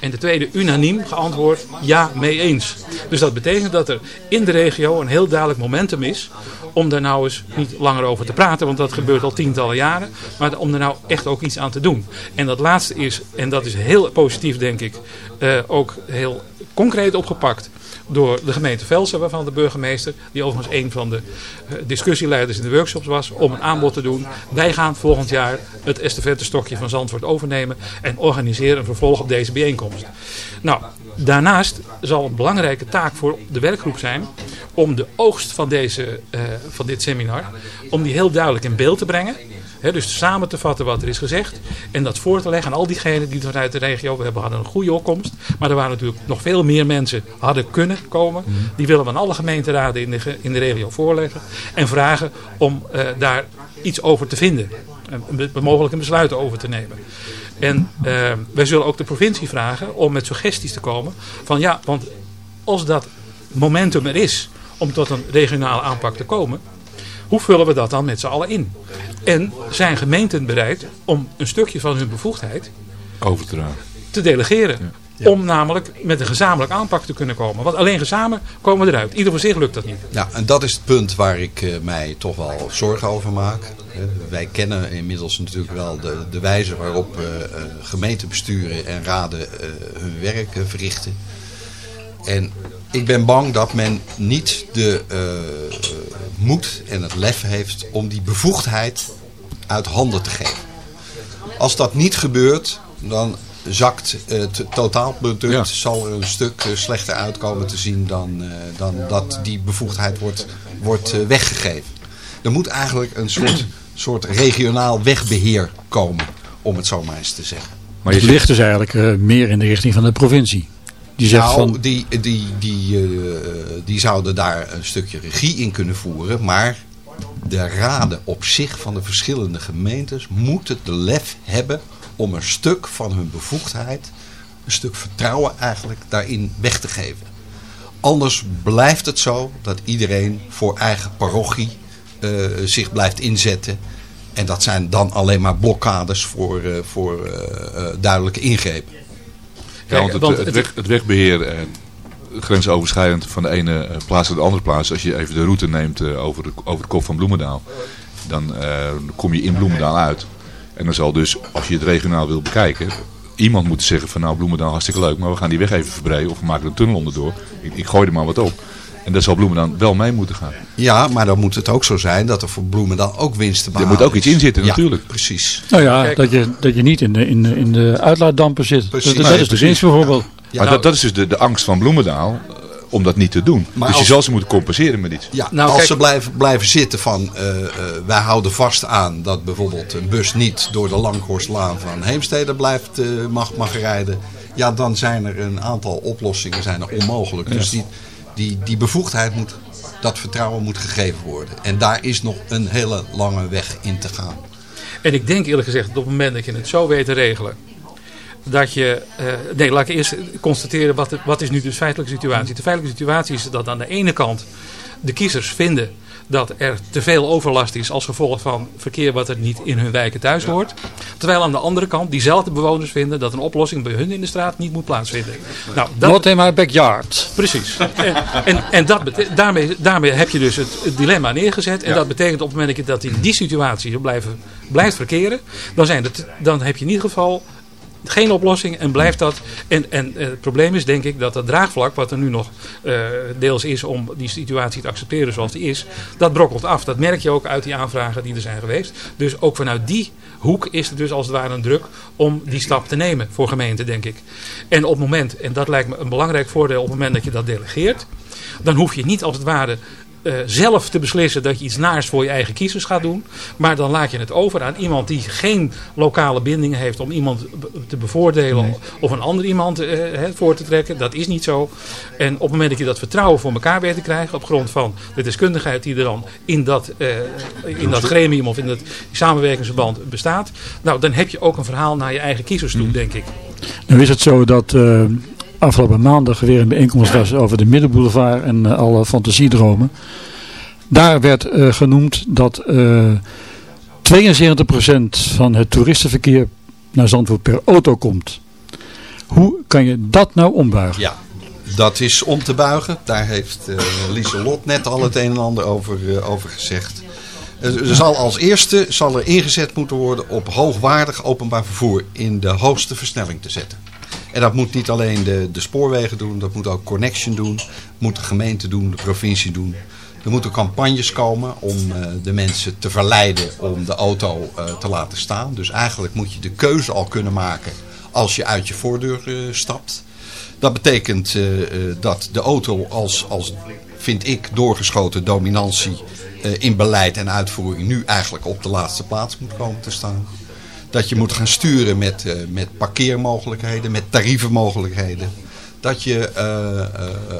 en de tweede unaniem geantwoord ja mee eens. Dus dat betekent dat er in de regio een heel duidelijk momentum is om daar nou eens niet langer over te praten, want dat gebeurt al tientallen jaren, maar om er nou echt ook iets aan te doen. En dat laatste is, en dat is heel positief denk ik, eh, ook heel concreet opgepakt door de gemeente Velsen, waarvan de burgemeester, die overigens een van de eh, discussieleiders in de workshops was, om een aanbod te doen. Wij gaan volgend jaar het estafettestokje van Zandvoort overnemen en organiseren een vervolg op deze bijeenkomst. Nou, daarnaast zal een belangrijke taak voor de werkgroep zijn om de oogst van, deze, eh, van dit seminar, om die heel duidelijk in beeld te brengen. Dus samen te vatten wat er is gezegd. En dat voor te leggen aan al diegenen die vanuit de regio... We hebben, hadden een goede opkomst. Maar er waren natuurlijk nog veel meer mensen hadden kunnen komen. Die willen we aan alle gemeenteraden in de, in de regio voorleggen. En vragen om eh, daar iets over te vinden. En mogelijk een besluit over te nemen. En eh, wij zullen ook de provincie vragen om met suggesties te komen. Van ja, want als dat momentum er is om tot een regionale aanpak te komen... Hoe vullen we dat dan met z'n allen in? En zijn gemeenten bereid om een stukje van hun bevoegdheid Over te dragen. te delegeren Om namelijk met een gezamenlijk aanpak te kunnen komen. Want alleen samen komen we eruit. Ieder voor zich lukt dat niet. Ja, en dat is het punt waar ik eh, mij toch wel zorgen over maak. Wij kennen inmiddels natuurlijk wel de, de wijze waarop eh, eh, gemeentebesturen en raden eh, hun werk verrichten. En ik ben bang dat men niet de eh, eh, moed en het lef heeft om die bevoegdheid uit handen te geven. Als dat niet gebeurt, dan zakt het totaalproduct, zal er een stuk eh, slechter uitkomen te zien dan, eh, dan dat die bevoegdheid wordt, wordt eh, weggegeven. Er moet eigenlijk een soort, *clears throat* soort regionaal wegbeheer komen, om het zo maar eens te zeggen. Maar het ligt dus eigenlijk eh, meer in de richting van de provincie. Die zegt nou, van, die, die, die, eh, die zouden daar een stukje regie in kunnen voeren. Maar de raden op zich van de verschillende gemeentes moeten de lef hebben om een stuk van hun bevoegdheid, een stuk vertrouwen eigenlijk daarin weg te geven. Anders blijft het zo dat iedereen voor eigen parochie eh, zich blijft inzetten. En dat zijn dan alleen maar blokkades voor, eh, voor duidelijke ingrepen. Ja, want het, het, weg, het wegbeheer, eh, grensoverschrijdend van de ene eh, plaats naar de andere plaats. Als je even de route neemt eh, over, de, over de kop van Bloemendaal. Dan eh, kom je in Bloemendaal uit. En dan zal dus, als je het regionaal wil bekijken, iemand moeten zeggen van nou Bloemendaal hartstikke leuk. Maar we gaan die weg even verbreden of we maken er een tunnel onderdoor. Ik, ik gooi er maar wat op. En daar zal Bloemendaal wel mee moeten gaan. Ja, maar dan moet het ook zo zijn dat er voor Bloemendaal ook winst te Er behalen moet ook iets in zitten Ja, natuurlijk. precies. nou ja, dat je, dat je niet in de, in de, in de uitlaatdampen zit. Precies. Dat, dat Nee, is de precies. winst bijvoorbeeld. maar dat, dat is dus de, de angst van Bloemendaal eh, om dat niet te doen. Maar dus je als- zal ze moeten compenseren met iets. Ja, Nou, als kijk- ze blijven, blijven zitten van eh, eh, wij houden vast aan dat bijvoorbeeld een bus niet door de Langhorstlaan van Heemstede blijft, mag, mag rijden. Ja, dan zijn er een aantal oplossingen zijn er onmogelijk. Dus die, die, die bevoegdheid moet, dat vertrouwen moet gegeven worden. En daar is nog een hele lange weg in te gaan. En ik denk eerlijk gezegd, op het moment dat je het zo weet te regelen. Dat je, eh, nee, laat ik eerst constateren wat, wat is nu de feitelijke situatie. De feitelijke situatie is dat aan de ene kant de kiezers vinden dat er te veel overlast is als gevolg van verkeer wat er niet in hun wijken thuis hoort. Terwijl aan de andere kant diezelfde bewoners vinden dat een oplossing bij hun in de straat niet moet plaatsvinden. Nou, dat, Not in my backyard. Precies. En, en, en dat daarmee, daarmee heb je dus het, het dilemma neergezet. En dat betekent op het moment dat je dat in die situatie blijven, blijft verkeren, dan, zijn het, dan heb je in ieder geval geen oplossing en blijft dat. En, en eh, het probleem is denk ik dat dat draagvlak, wat er nu nog eh, deels is om die situatie te accepteren zoals die is, dat brokkelt af. Dat merk je ook uit die aanvragen die er zijn geweest. Dus ook vanuit die hoek is er dus als het ware een druk om die stap te nemen voor gemeenten, denk ik. En op het moment, en dat lijkt me een belangrijk voordeel, op het moment dat je dat delegeert, dan hoef je niet als het ware eh, zelf te beslissen dat je iets naars voor je eigen kiezers gaat doen. Maar dan laat je het over aan iemand die geen lokale bindingen heeft om iemand te bevoordelen of een ander iemand eh, hè, voor te trekken. Dat is niet zo. En op het moment dat je dat vertrouwen voor elkaar weet te krijgen op grond van de deskundigheid die er dan in dat, eh, in dat gremium of in dat samenwerkingsverband bestaat. Nou, dan heb je ook een verhaal naar je eigen kiezers toe, denk ik. Nu is het zo dat eh, afgelopen maandag weer een bijeenkomst was over de Middenboulevard en eh, alle fantasiedromen. Daar werd eh, genoemd dat eh 72% van het toeristenverkeer naar Zandvoort per auto komt. Hoe kan je dat nou ombuigen? Ja, dat is om te buigen. Daar heeft eh Lieselot net al het een en ander over, eh, over gezegd. Eh, Er zal als eerste zal er ingezet moeten worden op hoogwaardig openbaar vervoer in de hoogste versnelling te zetten. En dat moet niet alleen de, de spoorwegen doen, dat moet ook Connection doen, moet de gemeente doen, de provincie doen. Er moeten campagnes komen om eh, de mensen te verleiden om de auto eh, te laten staan. Dus eigenlijk moet je de keuze al kunnen maken als je uit je voordeur eh, stapt. Dat betekent dat de auto als, als, vind ik, doorgeschoten dominantie in beleid en uitvoering nu eigenlijk op de laatste plaats moet komen te staan. Dat je moet gaan sturen met, eh, met parkeermogelijkheden, met tarievenmogelijkheden. Dat je eh, eh,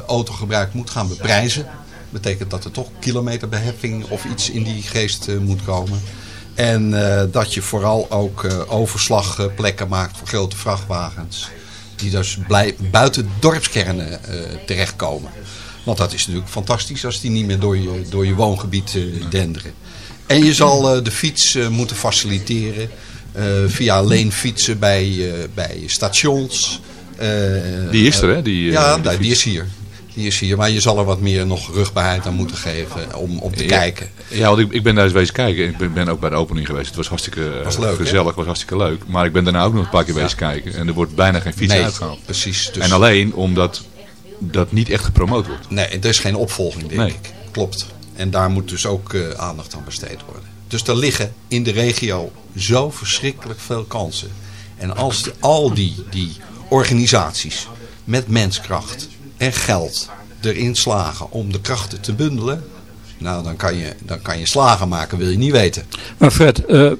autogebruik moet gaan beprijzen. Betekent dat er toch kilometerbeheffing of iets in die geest moet komen. En dat je vooral ook overslagplekken maakt voor grote vrachtwagens. Die dus buiten dorpskernen terechtkomen. Want dat is natuurlijk fantastisch als die niet meer door je, door je woongebied denderen. En je zal de fiets moeten faciliteren via leenfietsen bij, eh, bij stations. Eh, Die is er, eh, hè, die, eh, ja, die nou, die is hier. Die is hier, maar je zal er wat meer nog rugbaarheid aan moeten geven om, om te Ja. kijken. Ja, want ik, ik ben daar eens wezen kijken. Ik ben, ben ook bij de opening geweest. Het was hartstikke eh, Was leuk, hè? gezellig, was hartstikke leuk. Maar ik ben daarna ook nog een paar keer wezen kijken. En er wordt bijna geen fiets Nee, uitgehaald. precies. Dus- En alleen omdat dat niet echt gepromoot wordt. Nee, er is geen opvolging, denk Nee. ik. Klopt. En daar moet dus ook eh, aandacht aan besteed worden. Dus er liggen in de regio zo verschrikkelijk veel kansen. En als al die, die organisaties met menskracht en geld erin slagen om de krachten te bundelen... Nou, dan kan je, dan kan je slagen maken, wil je niet weten. Maar Fred, eh,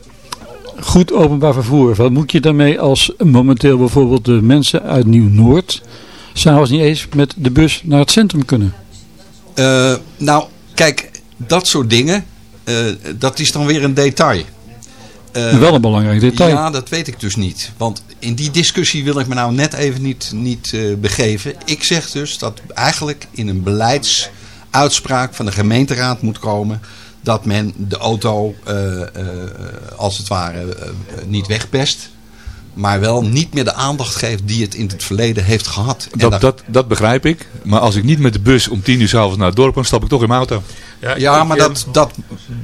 goed openbaar vervoer. Wat moet je daarmee als momenteel bijvoorbeeld de mensen uit Nieuw-Noord... s'avonds niet eens met de bus naar het centrum kunnen? Eh, nou, kijk, dat soort dingen, dat is dan weer een detail. Eh, Wel een belangrijk detail. Ja, dat weet ik dus niet. Want in die discussie wil ik me nou net even niet, niet eh, begeven. Ik zeg dus dat eigenlijk in een beleidsuitspraak van de gemeenteraad moet komen... dat men de auto eh, eh, als het ware eh, niet wegpest... maar wel niet meer de aandacht geeft die het in het verleden heeft gehad. En Dat, daar- dat, dat begrijp ik. Maar als ik niet met de bus om tien uur s'avonds naar het dorp kan, stap ik toch in mijn auto. Ja, maar dat, dat,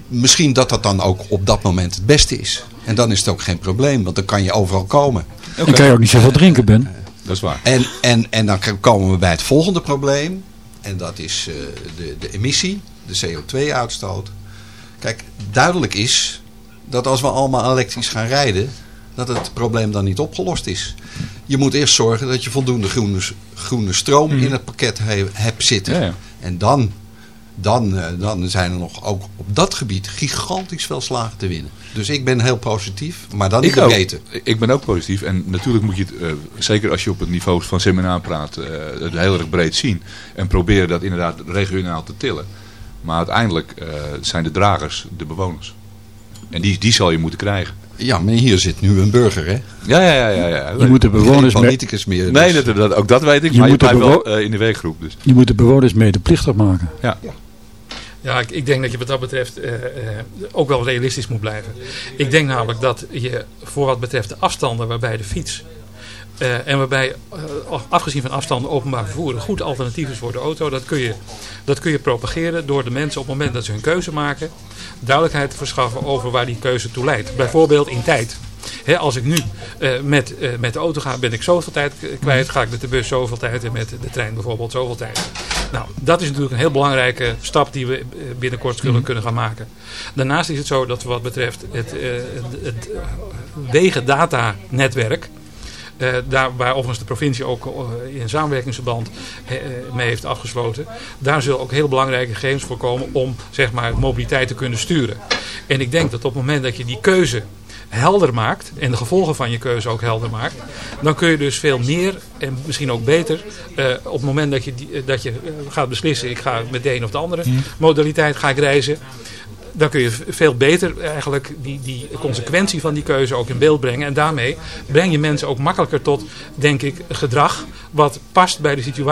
misschien dat dat dan ook op dat moment het beste is. En dan is het ook geen probleem, want dan kan je overal komen. Dan kan je ook niet zoveel drinken, Ben. Dat is waar. En, en, en dan komen we bij het volgende probleem. En dat is eh, de, de emissie, de CO2-uitstoot. Kijk, duidelijk is dat als we allemaal elektrisch gaan rijden... dat het probleem dan niet opgelost is. Je moet eerst zorgen dat je voldoende groene, groene stroom in het pakket he- hebt zitten. Ja, ja. En dan, dan, eh, dan zijn er nog ook op dat gebied gigantisch veel slagen te winnen. Dus ik ben heel positief, maar dan in Ik de ook. breedte. Ik ben ook positief. En natuurlijk moet je het, eh, zeker als je op het niveau van seminaar praat, eh, het heel erg breed zien. En proberen dat inderdaad regionaal te tillen. Maar uiteindelijk zijn de dragers de bewoners. En die, die zal je moeten krijgen. Ja, maar hier zit nu een burger, hè? Ja, ja, ja. ja, ja. Je moet de bewoners Geen politicus meer. Nee, dus- dat, dat, ook dat weet ik. Je maar je moet de blijft wel eh, in de werkgroep. Dus. Je moet de bewoners medeplichtig maken. Ja. Ja, ik, ik denk dat je wat dat betreft eh, eh, ook wel realistisch moet blijven. Ik denk namelijk dat je voor wat betreft de afstanden waarbij de fiets... eh, en waarbij, af- afgezien van afstanden, openbaar vervoer een goed alternatief is voor de auto. Dat kun, je, dat kun je propageren door de mensen op het moment dat ze hun keuze maken... duidelijkheid te verschaffen over waar die keuze toe leidt. Bijvoorbeeld in tijd. Als ik nu eh, met, eh, met de auto ga, ben ik zoveel tijd kwijt. Ga ik met de bus zoveel tijd en met de trein bijvoorbeeld zoveel tijd. Nou, dat is natuurlijk een heel belangrijke stap die we eh, binnenkort zullen kunnen gaan maken. Daarnaast is het zo dat wat betreft het, eh, het, het wegendatanetwerk... eh, daar waar overigens de provincie ook eh, in samenwerkingsverband eh, mee heeft afgesloten. Daar zullen ook heel belangrijke gegevens voor komen om zeg maar, mobiliteit te kunnen sturen. En ik denk dat op het moment dat je die keuze helder maakt en de gevolgen van je keuze ook helder maakt, dan kun je dus veel meer en misschien ook beter op het moment dat je, die, dat je gaat beslissen, ik ga met de een of de andere modaliteit ga ik reizen, dan kun je veel beter eigenlijk die, die consequentie van die keuze ook in beeld brengen. En daarmee breng je mensen ook makkelijker tot, denk ik, gedrag wat past bij de situatie.